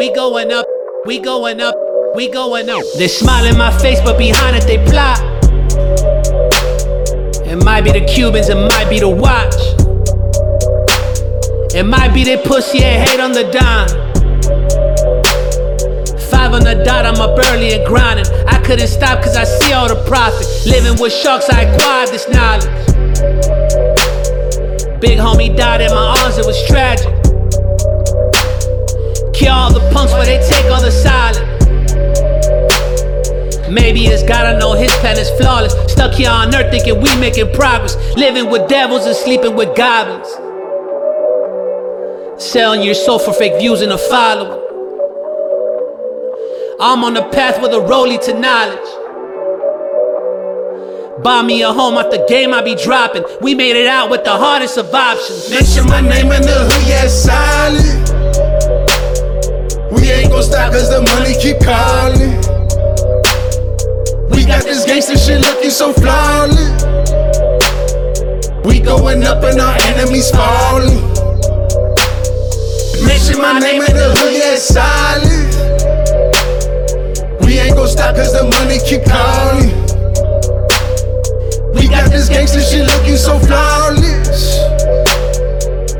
We going up, we going up, we going up. They smile in my face, but behind it they plot. It might be the Cubans, it might be the watch. It might be they pussy and hate on the dime. Five on the dot, I'm up early and grinding. I couldn't stop cause I see all the profit. Living with sharks, I acquired this knowledge. Big homie died in my arms, it was tragic. Kill all the punks, but they take all the silence. Maybe it's I know his plan is flawless. Stuck here on earth thinking we making progress. Living with devils and sleeping with goblins. Selling your soul for fake views and a following. I'm on the path with a rollie to knowledge. Buy me a home out the game I be dropping. We made it out with the hardest of options. Mention my name in the hood, yeah, solid. We ain't gon' stop cause the money keep calling. We got this gangster shit looking so flawless. We going up and our enemies falling. Mention my name in the hood, yeah, solid. We ain't gon' stop cause the money keep calling. We got this gangster shit looking so flawless.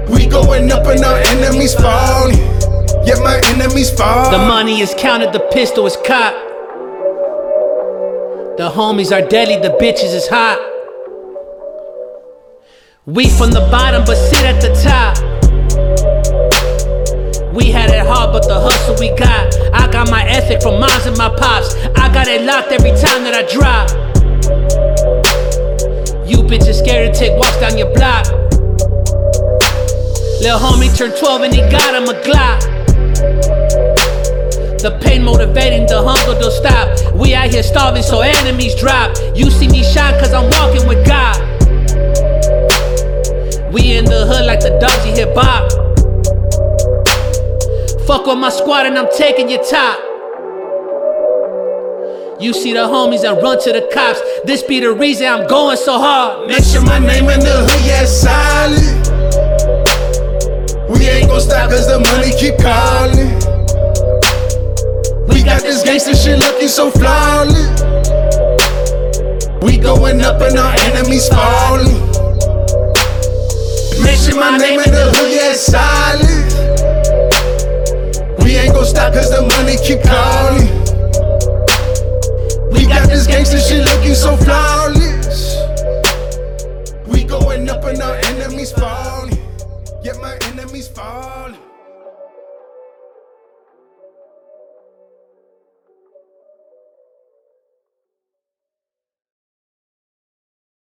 We going up and our enemies falling. Yeah, my enemies fall. The money is counted, the pistol is cocked. The homies are deadly, the bitches is hot. We from the bottom, but sit at the top. We had it hard, but the hustle we got. I got my ethic from moms and my pops. I got it locked every time that I drop. You bitches scared to take walks down your block. Lil homie turned 12 and he got him a Glock. The pain motivating, the hunger don't stop. We out here starving, so enemies drop. You see me shine, cause I'm walking with God. We in the hood like the you hip hop. Fuck with my squad and I'm taking your top. You see the homies that run to the cops. This be the reason I'm going so hard. Mention my name in the hood, yeah, solid. We ain't gon' stop cause the money keep calling. Gangster shit looking so flawless. We going up and our enemies falling. Mention my name in the hood, yeah, solid. We ain't gon' stop cause the money keep calling. We got this gangster shit looking so flawless. We going up and our. Enemies falling.